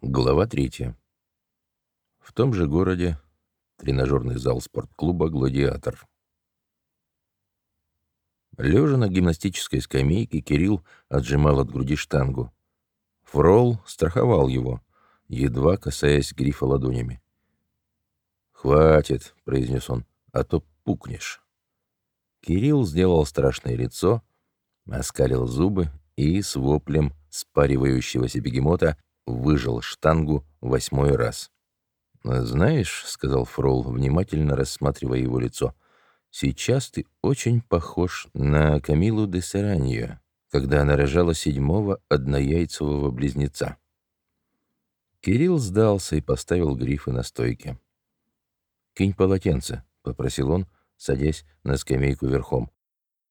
Глава третья. В том же городе тренажерный зал спортклуба «Гладиатор». Лежа на гимнастической скамейке, Кирилл отжимал от груди штангу. Фрол страховал его, едва касаясь грифа ладонями. «Хватит», — произнес он, — «а то пукнешь». Кирилл сделал страшное лицо, оскалил зубы и с воплем спаривающегося бегемота выжил штангу восьмой раз. «Знаешь», — сказал Фрол, внимательно рассматривая его лицо, — «сейчас ты очень похож на Камилу де Сараньо, когда она рожала седьмого однояйцевого близнеца». Кирилл сдался и поставил грифы на стойке. «Кинь полотенце», — попросил он, садясь на скамейку верхом.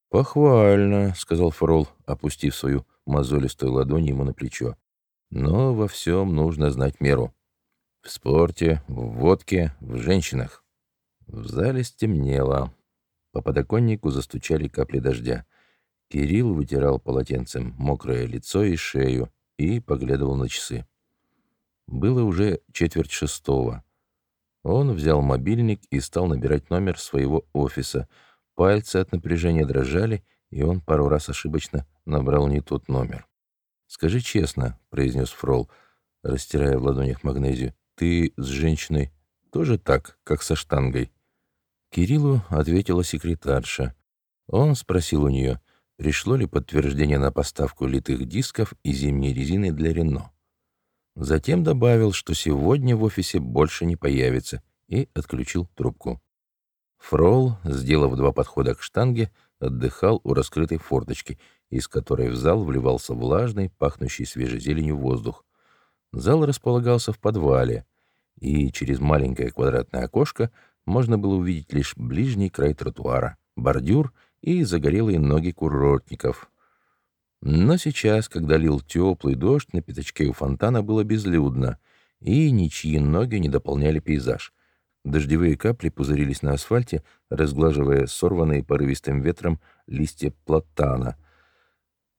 «Похвально», — сказал Фрол, опустив свою мозолистую ладонь ему на плечо. Но во всем нужно знать меру. В спорте, в водке, в женщинах. В зале стемнело. По подоконнику застучали капли дождя. Кирилл вытирал полотенцем мокрое лицо и шею и поглядывал на часы. Было уже четверть шестого. Он взял мобильник и стал набирать номер своего офиса. Пальцы от напряжения дрожали, и он пару раз ошибочно набрал не тот номер. «Скажи честно», — произнес Фрол, растирая в ладонях магнезию, «ты с женщиной тоже так, как со штангой?» Кириллу ответила секретарша. Он спросил у нее, пришло ли подтверждение на поставку литых дисков и зимней резины для Рено. Затем добавил, что сегодня в офисе больше не появится, и отключил трубку. Фрол, сделав два подхода к штанге, отдыхал у раскрытой форточки — из которой в зал вливался влажный, пахнущий свежей зеленью воздух. Зал располагался в подвале, и через маленькое квадратное окошко можно было увидеть лишь ближний край тротуара, бордюр и загорелые ноги курортников. Но сейчас, когда лил теплый дождь, на пятачке у фонтана было безлюдно, и ничьи ноги не дополняли пейзаж. Дождевые капли пузырились на асфальте, разглаживая сорванные порывистым ветром листья платана —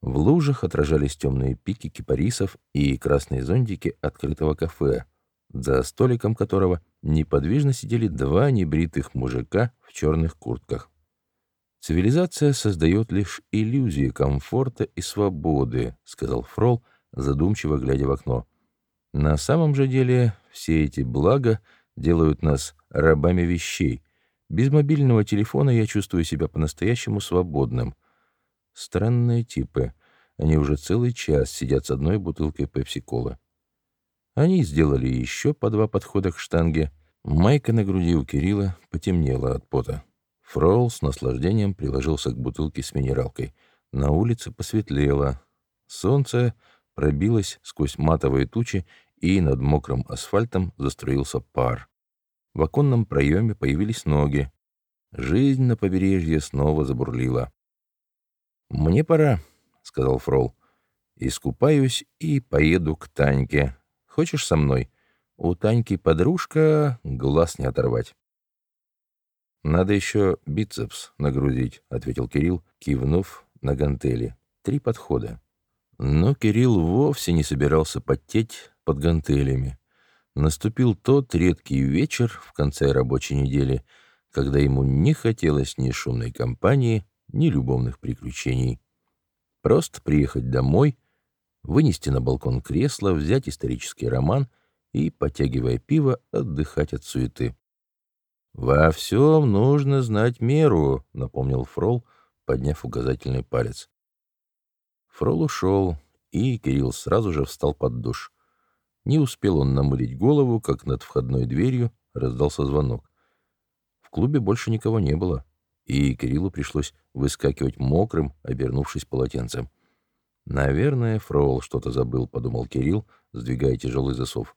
в лужах отражались темные пики кипарисов и красные зонтики открытого кафе, за столиком которого неподвижно сидели два небритых мужика в черных куртках. «Цивилизация создает лишь иллюзии комфорта и свободы», — сказал Фрол, задумчиво глядя в окно. «На самом же деле все эти блага делают нас рабами вещей. Без мобильного телефона я чувствую себя по-настоящему свободным». Странные типы. Они уже целый час сидят с одной бутылкой пепси-колы. Они сделали еще по два подхода к штанге. Майка на груди у Кирилла потемнела от пота. Фрол с наслаждением приложился к бутылке с минералкой. На улице посветлело. Солнце пробилось сквозь матовые тучи, и над мокрым асфальтом заструился пар. В оконном проеме появились ноги. Жизнь на побережье снова забурлила. «Мне пора», — сказал Фрол. «Искупаюсь и поеду к Таньке. Хочешь со мной? У Таньки подружка, глаз не оторвать». «Надо еще бицепс нагрузить», — ответил Кирилл, кивнув на гантели. «Три подхода». Но Кирилл вовсе не собирался потеть под гантелями. Наступил тот редкий вечер в конце рабочей недели, когда ему не хотелось ни шумной компании, ни любовных приключений. Просто приехать домой, вынести на балкон кресло, взять исторический роман и, потягивая пиво, отдыхать от суеты. «Во всем нужно знать меру», — напомнил Фрол, подняв указательный палец. Фрол ушел, и Кирилл сразу же встал под душ. Не успел он намылить голову, как над входной дверью раздался звонок. В клубе больше никого не было и Кириллу пришлось выскакивать мокрым, обернувшись полотенцем. «Наверное, Фроул что-то забыл», — подумал Кирилл, сдвигая тяжелый засов.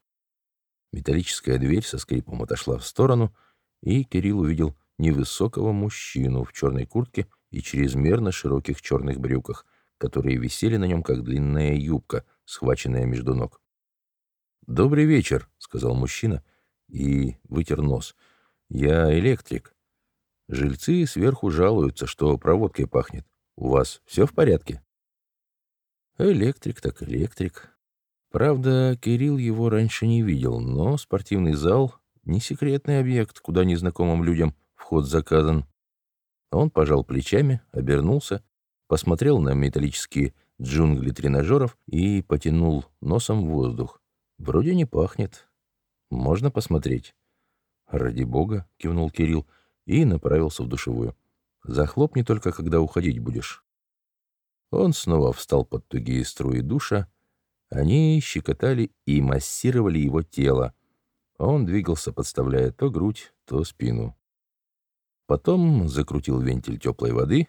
Металлическая дверь со скрипом отошла в сторону, и Кирилл увидел невысокого мужчину в черной куртке и чрезмерно широких черных брюках, которые висели на нем, как длинная юбка, схваченная между ног. «Добрый вечер», — сказал мужчина и вытер нос. «Я электрик. Жильцы сверху жалуются, что проводкой пахнет. У вас все в порядке? Электрик так электрик. Правда, Кирилл его раньше не видел, но спортивный зал — не секретный объект, куда незнакомым людям вход заказан. Он пожал плечами, обернулся, посмотрел на металлические джунгли тренажеров и потянул носом воздух. Вроде не пахнет. Можно посмотреть. «Ради бога», — кивнул Кирилл и направился в душевую. «Захлопни только, когда уходить будешь». Он снова встал под тугие струи душа, они щекотали и массировали его тело. Он двигался, подставляя то грудь, то спину. Потом закрутил вентиль теплой воды.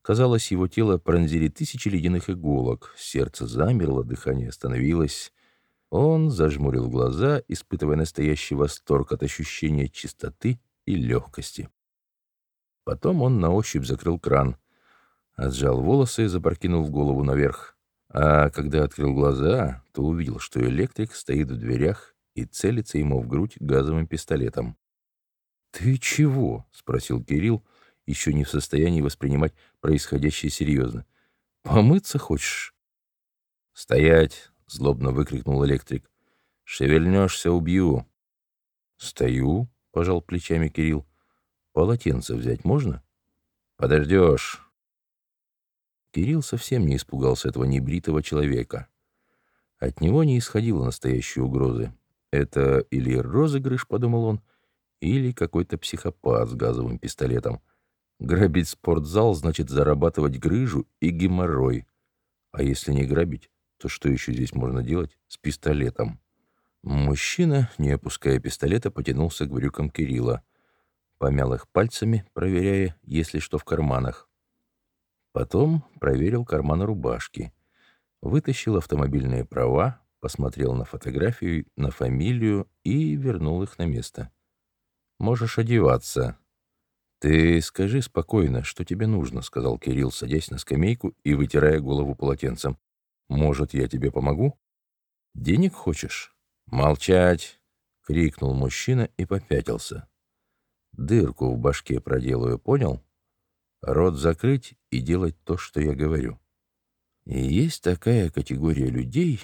Казалось, его тело пронзили тысячи ледяных иголок. Сердце замерло, дыхание остановилось. Он зажмурил глаза, испытывая настоящий восторг от ощущения чистоты и легкости. Потом он на ощупь закрыл кран, отжал волосы и запрокинул голову наверх. А когда открыл глаза, то увидел, что электрик стоит в дверях и целится ему в грудь газовым пистолетом. «Ты чего?» — спросил Кирилл, еще не в состоянии воспринимать происходящее серьезно. «Помыться хочешь?» «Стоять!» — злобно выкрикнул электрик. «Шевельнешься, убью!» «Стою!» — пожал плечами Кирилл. «Полотенце взять можно?» «Подождешь!» Кирилл совсем не испугался этого небритого человека. От него не исходило настоящей угрозы. Это или розыгрыш, подумал он, или какой-то психопат с газовым пистолетом. Грабить спортзал значит зарабатывать грыжу и геморрой. А если не грабить, то что еще здесь можно делать с пистолетом? Мужчина, не опуская пистолета, потянулся к брюкам Кирилла. Помял их пальцами, проверяя, есть ли что в карманах. Потом проверил карманы рубашки, вытащил автомобильные права, посмотрел на фотографию, на фамилию и вернул их на место. «Можешь одеваться». «Ты скажи спокойно, что тебе нужно», — сказал Кирилл, садясь на скамейку и вытирая голову полотенцем. «Может, я тебе помогу?» «Денег хочешь?» «Молчать!» — крикнул мужчина и попятился. «Дырку в башке проделаю, понял?» Рот закрыть и делать то, что я говорю. И есть такая категория людей,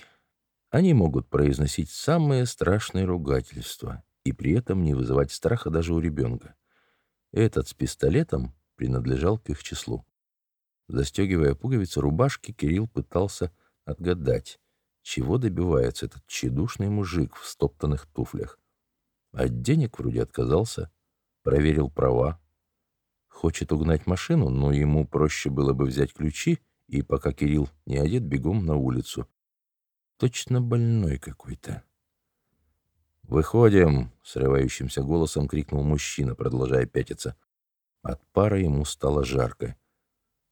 они могут произносить самые страшные ругательства и при этом не вызывать страха даже у ребенка. Этот с пистолетом принадлежал к их числу. Застегивая пуговицы рубашки, Кирилл пытался отгадать, чего добивается этот тщедушный мужик в стоптанных туфлях. От денег вроде отказался, проверил права, Хочет угнать машину, но ему проще было бы взять ключи и, пока Кирилл не одет, бегом на улицу. Точно больной какой-то. «Выходим!» — срывающимся голосом крикнул мужчина, продолжая пятиться. От пара ему стало жарко.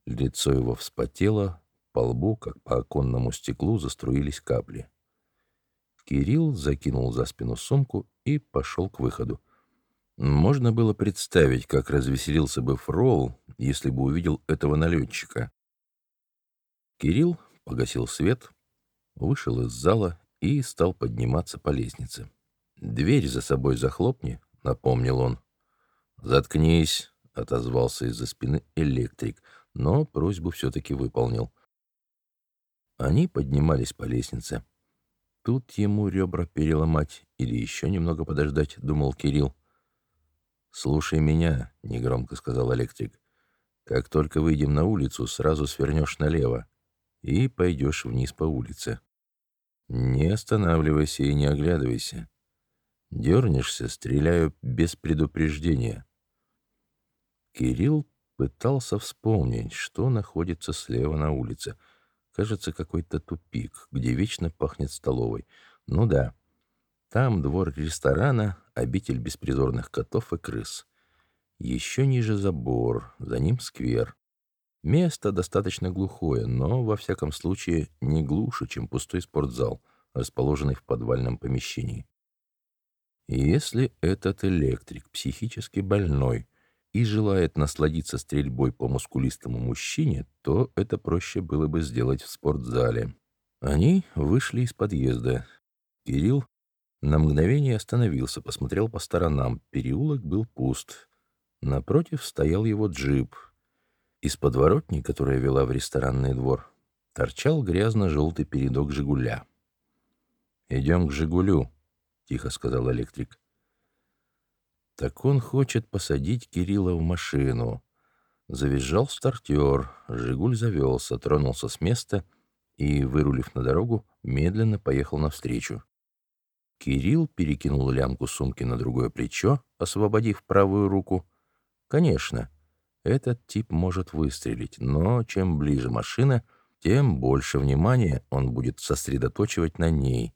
Лицо его вспотело, по лбу, как по оконному стеклу, заструились капли. Кирилл закинул за спину сумку и пошел к выходу. Можно было представить, как развеселился бы Фрол, если бы увидел этого налетчика. Кирилл погасил свет, вышел из зала и стал подниматься по лестнице. «Дверь за собой захлопни», — напомнил он. «Заткнись», — отозвался из-за спины электрик, но просьбу все-таки выполнил. Они поднимались по лестнице. Тут ему ребра переломать или еще немного подождать, думал Кирилл. «Слушай меня», — негромко сказал электрик. «Как только выйдем на улицу, сразу свернешь налево и пойдешь вниз по улице. Не останавливайся и не оглядывайся. Дернешься, стреляю без предупреждения». Кирилл пытался вспомнить, что находится слева на улице. Кажется, какой-то тупик, где вечно пахнет столовой. Ну да, там двор ресторана, обитель беспризорных котов и крыс. Еще ниже забор, за ним сквер. Место достаточно глухое, но, во всяком случае, не глуше, чем пустой спортзал, расположенный в подвальном помещении. Если этот электрик психически больной и желает насладиться стрельбой по мускулистому мужчине, то это проще было бы сделать в спортзале. Они вышли из подъезда. Кирилл на мгновение остановился, посмотрел по сторонам. Переулок был пуст. Напротив стоял его джип. Из подворотни, которая вела в ресторанный двор, торчал грязно-желтый передок «Жигуля». «Идем к «Жигулю», — тихо сказал электрик. «Так он хочет посадить Кирилла в машину». Завизжал стартер, «Жигуль» завелся, тронулся с места и, вырулив на дорогу, медленно поехал навстречу. Кирилл перекинул лямку сумки на другое плечо, освободив правую руку. «Конечно, этот тип может выстрелить, но чем ближе машина, тем больше внимания он будет сосредоточивать на ней.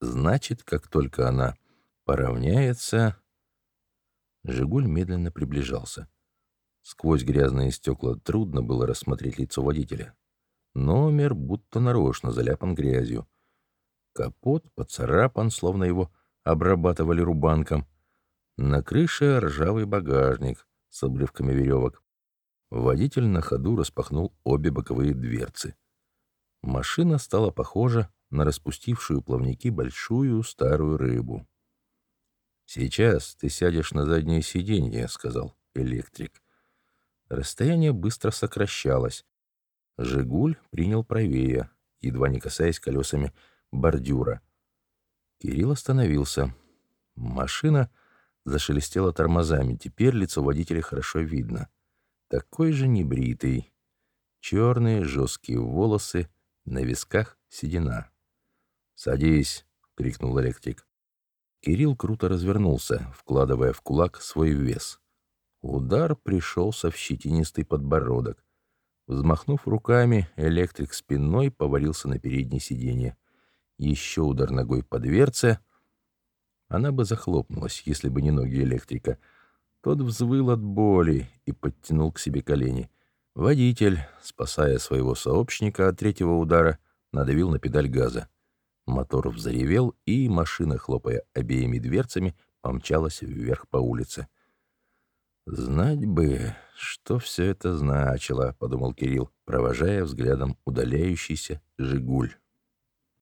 Значит, как только она поравняется... «Жигуль» медленно приближался. Сквозь грязные стекла трудно было рассмотреть лицо водителя. Номер будто нарочно заляпан грязью. Капот поцарапан, словно его обрабатывали рубанком. На крыше ржавый багажник с обрывками веревок. Водитель на ходу распахнул обе боковые дверцы. Машина стала похожа на распустившую плавники большую старую рыбу. «Сейчас ты сядешь на заднее сиденье», — сказал электрик. Расстояние быстро сокращалось. «Жигуль» принял правее, едва не касаясь колесами бордюра. Кирилл остановился. Машина зашелестела тормозами. Теперь лицо водителя хорошо видно. Такой же небритый. Черные жесткие волосы, на висках седина. «Садись!» — крикнул электрик. Кирилл круто развернулся, вкладывая в кулак свой вес. Удар пришелся в щетинистый подбородок. Взмахнув руками, электрик спиной повалился на переднее сиденье. Еще удар ногой по дверце. Она бы захлопнулась, если бы не ноги электрика. Тот взвыл от боли и подтянул к себе колени. Водитель, спасая своего сообщника от третьего удара, надавил на педаль газа. Мотор взревел, и машина, хлопая обеими дверцами, помчалась вверх по улице. «Знать бы, что все это значило», — подумал Кирилл, провожая взглядом удаляющийся «Жигуль».